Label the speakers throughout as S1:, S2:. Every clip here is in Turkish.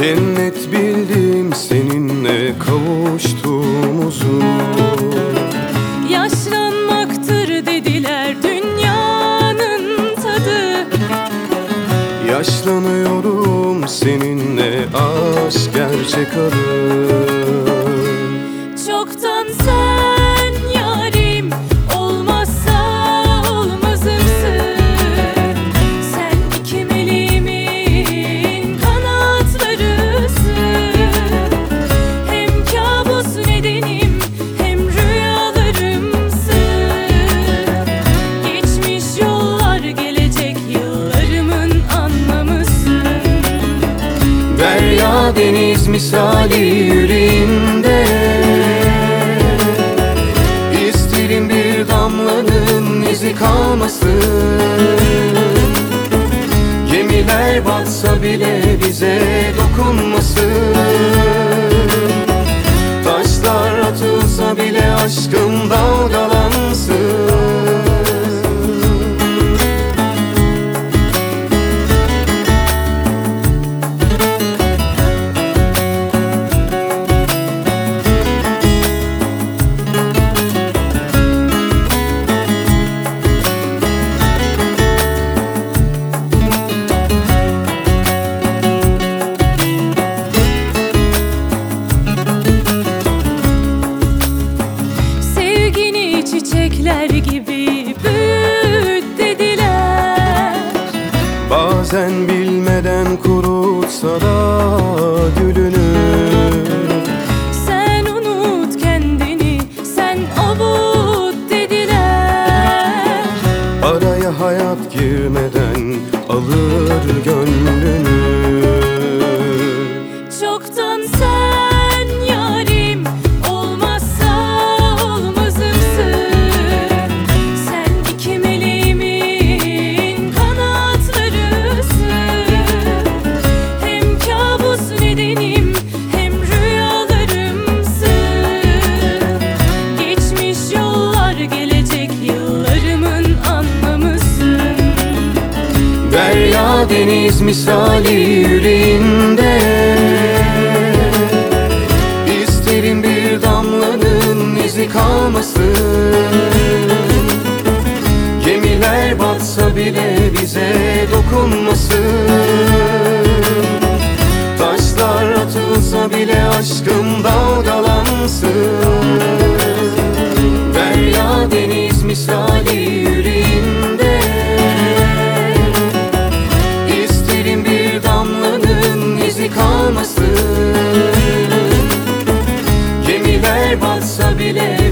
S1: Cennet bildim seninle kavuştuğumuzu
S2: Yaşlanmaktır dediler dünyanın tadı.
S1: Yaşlanıyorum seninle aşk gerçek adı. Deniz misali yüreğimde. İsterim bir damlanın izi kalmasın. Gemiler batsa bile bize dokunmasın Bazen bilmeden kurutsa da gülünü
S2: Sen unut kendini, sen avut dediler.
S1: Araya hayat girmeden alır gönlünü Derya deniz misali yüreğimde İsterim bir damlanın izi kalmasın. Gemiler batsa bile bize dokunmasın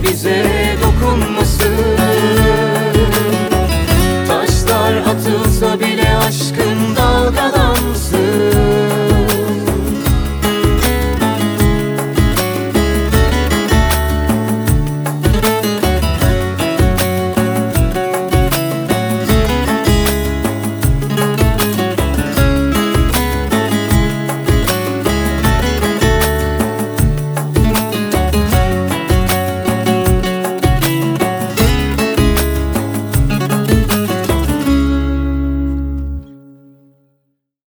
S1: bize